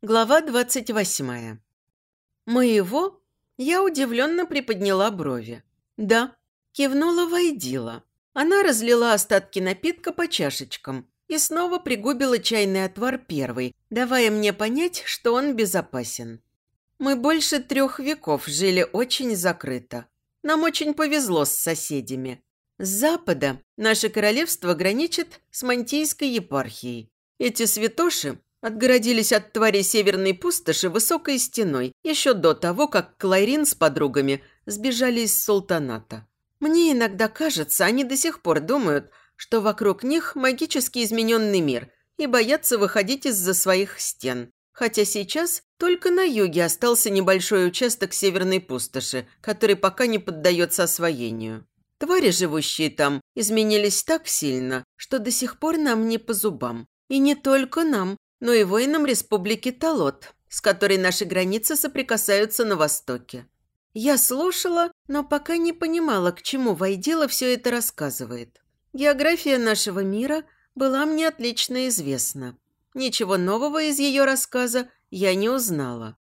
Глава двадцать восьмая. Моего? Я удивленно приподняла брови. Да, кивнула Вайдила. Она разлила остатки напитка по чашечкам и снова пригубила чайный отвар первый, давая мне понять, что он безопасен. Мы больше трех веков жили очень закрыто. Нам очень повезло с соседями. С запада наше королевство граничит с Мантийской епархией. Эти святоши Отгородились от твари северной пустоши высокой стеной еще до того, как Клайрин с подругами сбежали из султаната. Мне иногда кажется, они до сих пор думают, что вокруг них магически измененный мир и боятся выходить из-за своих стен. Хотя сейчас только на юге остался небольшой участок северной пустоши, который пока не поддается освоению. Твари, живущие там, изменились так сильно, что до сих пор нам не по зубам. И не только нам, но и воинам Республики Талот, с которой наши границы соприкасаются на востоке. Я слушала, но пока не понимала, к чему Вайдила все это рассказывает. География нашего мира была мне отлично известна. Ничего нового из ее рассказа я не узнала.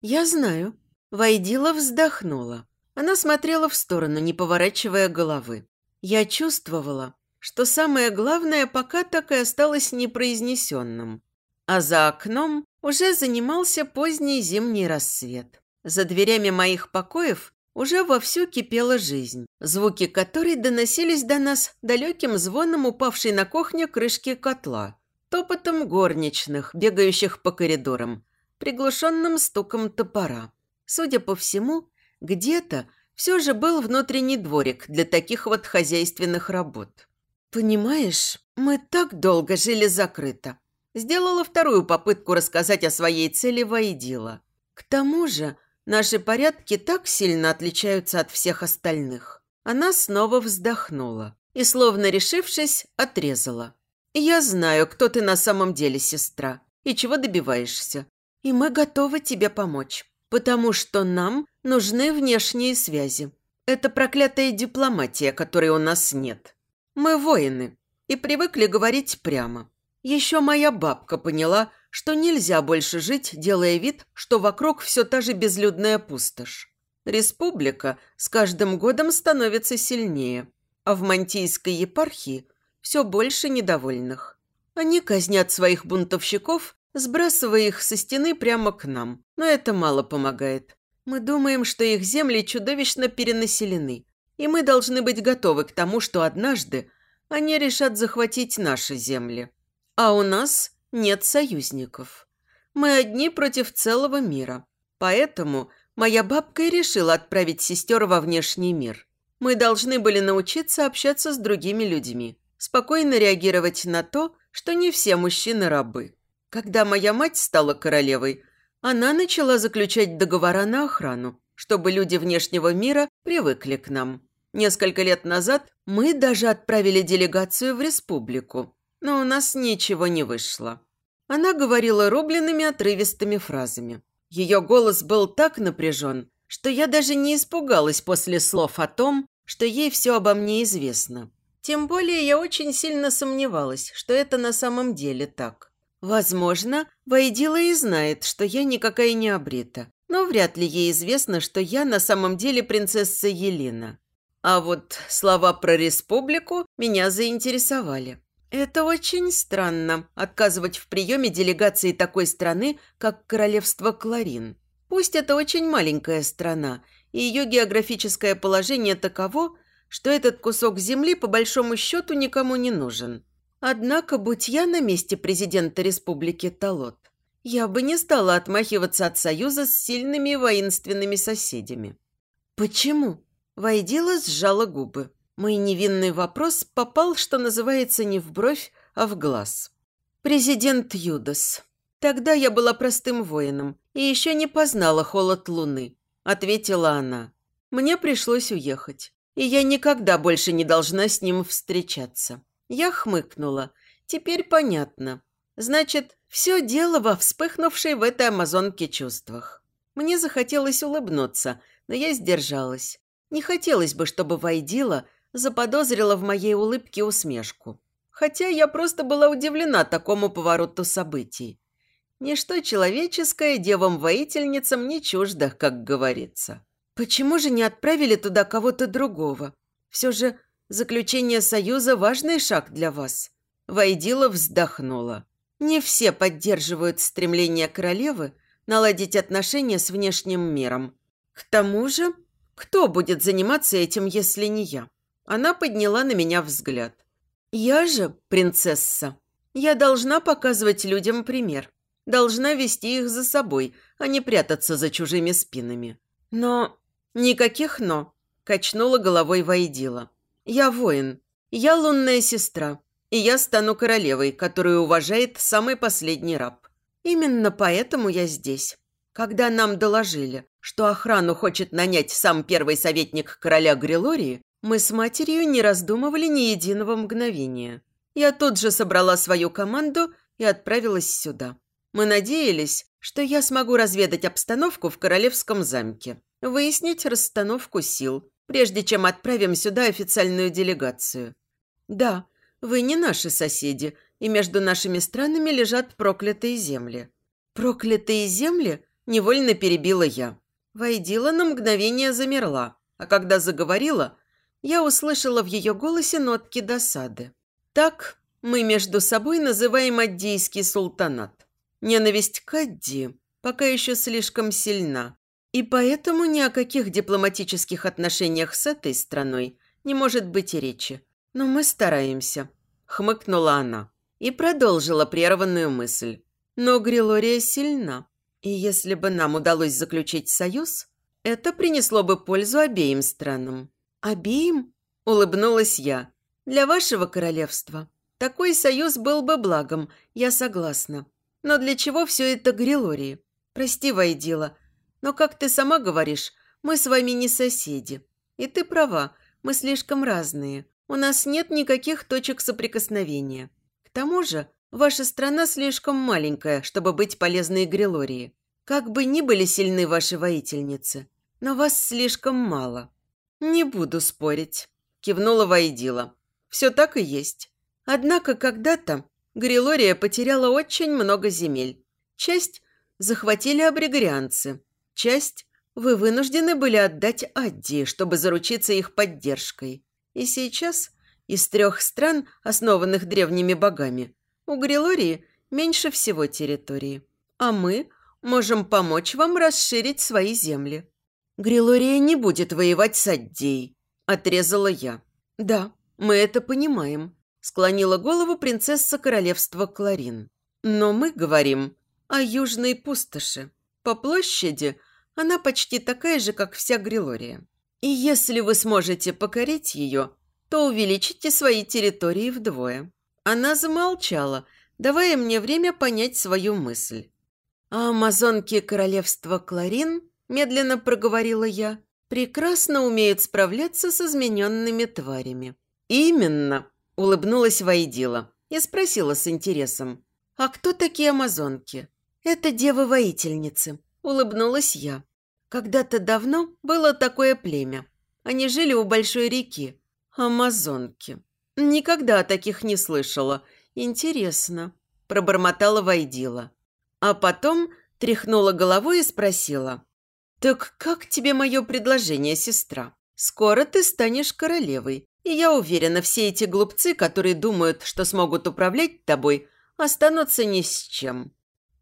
«Я знаю». Вайдила вздохнула. Она смотрела в сторону, не поворачивая головы. Я чувствовала, что самое главное пока так и осталось непроизнесенным а за окном уже занимался поздний зимний рассвет. За дверями моих покоев уже вовсю кипела жизнь, звуки которой доносились до нас далеким звоном упавшей на кухне крышки котла, топотом горничных, бегающих по коридорам, приглушенным стуком топора. Судя по всему, где-то все же был внутренний дворик для таких вот хозяйственных работ. «Понимаешь, мы так долго жили закрыто, Сделала вторую попытку рассказать о своей цели Вайдила. К тому же, наши порядки так сильно отличаются от всех остальных. Она снова вздохнула и, словно решившись, отрезала. «Я знаю, кто ты на самом деле, сестра, и чего добиваешься. И мы готовы тебе помочь, потому что нам нужны внешние связи. Это проклятая дипломатия, которой у нас нет. Мы воины и привыкли говорить прямо. Еще моя бабка поняла, что нельзя больше жить, делая вид, что вокруг все та же безлюдная пустошь. Республика с каждым годом становится сильнее, а в Мантийской епархии все больше недовольных. Они казнят своих бунтовщиков, сбрасывая их со стены прямо к нам, но это мало помогает. Мы думаем, что их земли чудовищно перенаселены, и мы должны быть готовы к тому, что однажды они решат захватить наши земли. А у нас нет союзников. Мы одни против целого мира. Поэтому моя бабка и решила отправить сестер во внешний мир. Мы должны были научиться общаться с другими людьми, спокойно реагировать на то, что не все мужчины рабы. Когда моя мать стала королевой, она начала заключать договора на охрану, чтобы люди внешнего мира привыкли к нам. Несколько лет назад мы даже отправили делегацию в республику, но у нас ничего не вышло. Она говорила рубленными отрывистыми фразами. Ее голос был так напряжен, что я даже не испугалась после слов о том, что ей все обо мне известно. Тем более я очень сильно сомневалась, что это на самом деле так. Возможно, Вайдила и знает, что я никакая не обрита, но вряд ли ей известно, что я на самом деле принцесса Елена. А вот слова про республику меня заинтересовали. Это очень странно – отказывать в приеме делегации такой страны, как Королевство Кларин. Пусть это очень маленькая страна, и ее географическое положение таково, что этот кусок земли по большому счету никому не нужен. Однако, будь я на месте президента Республики Талот, я бы не стала отмахиваться от союза с сильными воинственными соседями. «Почему?» Войдила сжала губы. Мой невинный вопрос попал, что называется, не в бровь, а в глаз. «Президент Юдас. Тогда я была простым воином и еще не познала холод луны», – ответила она. «Мне пришлось уехать, и я никогда больше не должна с ним встречаться». Я хмыкнула. «Теперь понятно. Значит, все дело во вспыхнувшей в этой амазонке чувствах». Мне захотелось улыбнуться, но я сдержалась. Не хотелось бы, чтобы Вайдила – заподозрила в моей улыбке усмешку. Хотя я просто была удивлена такому повороту событий. Ничто человеческое девам-воительницам не чуждо, как говорится. Почему же не отправили туда кого-то другого? Все же заключение союза – важный шаг для вас. Войдила вздохнула. Не все поддерживают стремление королевы наладить отношения с внешним миром. К тому же, кто будет заниматься этим, если не я? Она подняла на меня взгляд. Я же принцесса. Я должна показывать людям пример. Должна вести их за собой, а не прятаться за чужими спинами. Но... Никаких «но», – качнула головой Вайдила. Я воин. Я лунная сестра. И я стану королевой, которую уважает самый последний раб. Именно поэтому я здесь. Когда нам доложили, что охрану хочет нанять сам первый советник короля Грилории, мы с матерью не раздумывали ни единого мгновения. Я тут же собрала свою команду и отправилась сюда. Мы надеялись, что я смогу разведать обстановку в королевском замке, выяснить расстановку сил, прежде чем отправим сюда официальную делегацию. Да, вы не наши соседи, и между нашими странами лежат проклятые земли. Проклятые земли невольно перебила я. Войдила на мгновение замерла, а когда заговорила, я услышала в ее голосе нотки досады. Так мы между собой называем Аддийский султанат. Ненависть к Адди пока еще слишком сильна, и поэтому ни о каких дипломатических отношениях с этой страной не может быть и речи. Но мы стараемся, хмыкнула она и продолжила прерванную мысль. Но Грилория сильна, и если бы нам удалось заключить союз, это принесло бы пользу обеим странам. Обеим? Улыбнулась я. Для вашего королевства такой союз был бы благом, я согласна. Но для чего все это Грилории? Прости, Вайдила, но, как ты сама говоришь, мы с вами не соседи. И ты права, мы слишком разные. У нас нет никаких точек соприкосновения. К тому же, ваша страна слишком маленькая, чтобы быть полезной Грилории. Как бы ни были сильны ваши воительницы, но вас слишком мало. Не буду спорить, кивнула Вайдила. Все так и есть. Однако когда-то Грилория потеряла очень много земель. Часть захватили абригорианцы, часть вы вынуждены были отдать Адди, чтобы заручиться их поддержкой. И сейчас из трех стран, основанных древними богами, у Грилории меньше всего территории. А мы можем помочь вам расширить свои земли. Грилория не будет воевать с Аддией, отрезала я. Да, мы это понимаем, склонила голову принцесса королевства Кларин. Но мы говорим о южной пустоши. По площади она почти такая же, как вся Грилория. И если вы сможете покорить ее, то увеличите свои территории вдвое. Она замолчала, давая мне время понять свою мысль. А амазонки королевства Кларин, медленно проговорила я, прекрасно умеют справляться с измененными тварями. Именно, улыбнулась Вайдила и спросила с интересом. А кто такие амазонки? Это девы-воительницы, улыбнулась я. Когда-то давно было такое племя. Они жили у большой реки, «Амазонки. Никогда о таких не слышала. Интересно», – пробормотала Вайдила. А потом тряхнула головой и спросила. «Так как тебе мое предложение, сестра? Скоро ты станешь королевой, и я уверена, все эти глупцы, которые думают, что смогут управлять тобой, останутся ни с чем».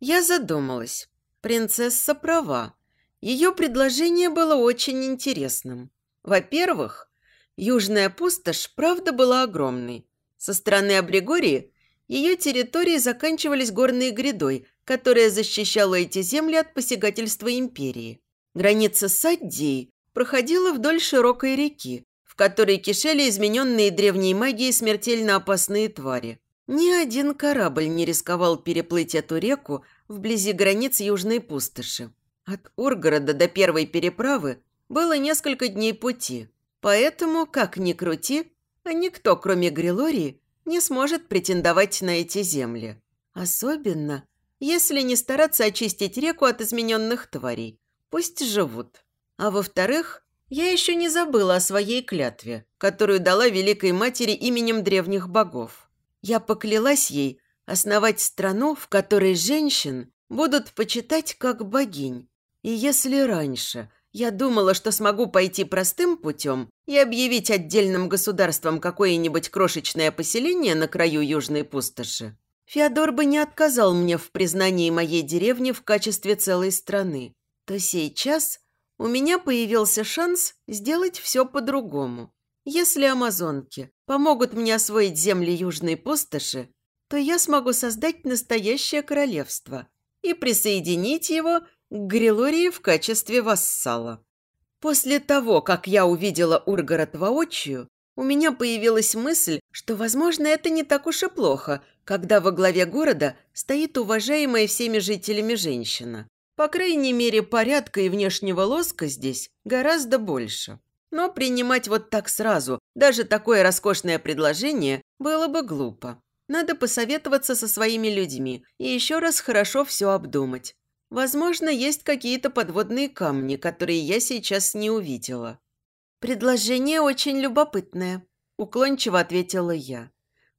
Я задумалась. Принцесса права. Ее предложение было очень интересным. Во-первых, Южная пустошь, правда, была огромной. Со стороны Абригории ее территории заканчивались горной грядой, которая защищала эти земли от посягательства империи. Граница с Аддией проходила вдоль широкой реки, в которой кишели измененные древней магией смертельно опасные твари. Ни один корабль не рисковал переплыть эту реку вблизи границ Южной пустоши. От Ургорода до первой переправы было несколько дней пути – Поэтому, как ни крути, а никто, кроме Грилории, не сможет претендовать на эти земли. Особенно, если не стараться очистить реку от измененных тварей. Пусть живут. А во-вторых, я еще не забыла о своей клятве, которую дала Великой Матери именем древних богов. Я поклялась ей основать страну, в которой женщин будут почитать как богинь. И если раньше я думала, что смогу пойти простым путем и объявить отдельным государством какое-нибудь крошечное поселение на краю Южной пустоши, Феодор бы не отказал мне в признании моей деревни в качестве целой страны, то сейчас у меня появился шанс сделать все по-другому. Если амазонки помогут мне освоить земли Южной пустоши, то я смогу создать настоящее королевство и присоединить его к Грилории в качестве вассала. После того, как я увидела Ургород воочию, у меня появилась мысль, что, возможно, это не так уж и плохо, когда во главе города стоит уважаемая всеми жителями женщина. По крайней мере, порядка и внешнего лоска здесь гораздо больше. Но принимать вот так сразу, даже такое роскошное предложение, было бы глупо. Надо посоветоваться со своими людьми и еще раз хорошо все обдумать. Возможно, есть какие-то подводные камни, которые я сейчас не увидела. «Предложение очень любопытное», – уклончиво ответила я.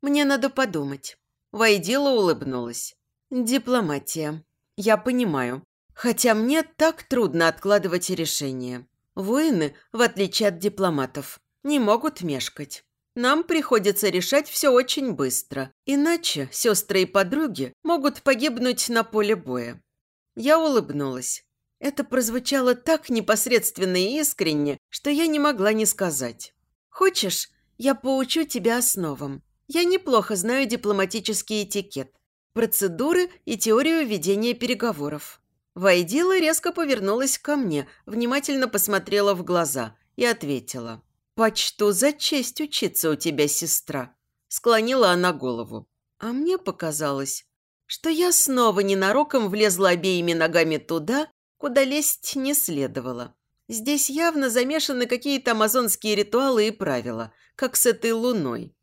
«Мне надо подумать». Войдила улыбнулась. «Дипломатия. Я понимаю. Хотя мне так трудно откладывать решение. Воины, в отличие от дипломатов, не могут мешкать. Нам приходится решать все очень быстро, иначе сестры и подруги могут погибнуть на поле боя. Я улыбнулась. Это прозвучало так непосредственно и искренне, что я не могла не сказать. «Хочешь, я поучу тебя основам. Я неплохо знаю дипломатический этикет, процедуры и теорию ведения переговоров». Войдила резко повернулась ко мне, внимательно посмотрела в глаза и ответила. «Почту за честь учиться у тебя, сестра», – склонила она голову. А мне показалось, что я снова ненароком влезла обеими ногами туда, куда лезть не следовало. Здесь явно замешаны какие-то амазонские ритуалы и правила, как с этой луной.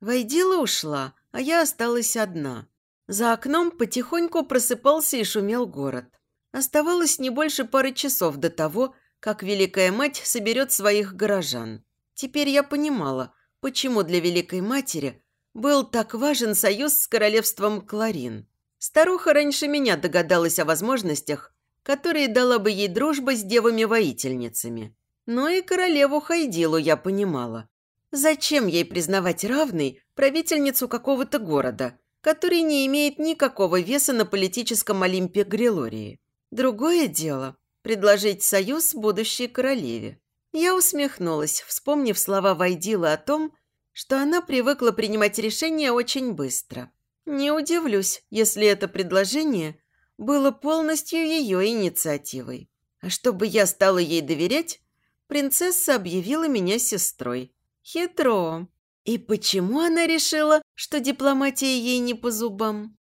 Войдила ушла, а я осталась одна. За окном потихоньку просыпался и шумел город. Оставалось не больше пары часов до того, как Великая Мать соберет своих горожан. Теперь я понимала, почему для Великой Матери был так важен союз с королевством Кларин. Старуха раньше меня догадалась о возможностях, которые дала бы ей дружба с девами-воительницами. Но и королеву Хайдилу я понимала. Зачем ей признавать равной правительницу какого-то города, который не имеет никакого веса на политическом Олимпе Грилории? Другое дело – предложить союз будущей королеве. Я усмехнулась, вспомнив слова Вайдила о том, что она привыкла принимать решения очень быстро – не удивлюсь, если это предложение было полностью ее инициативой. А чтобы я стала ей доверять, принцесса объявила меня сестрой. Хитро. И почему она решила, что дипломатия ей не по зубам?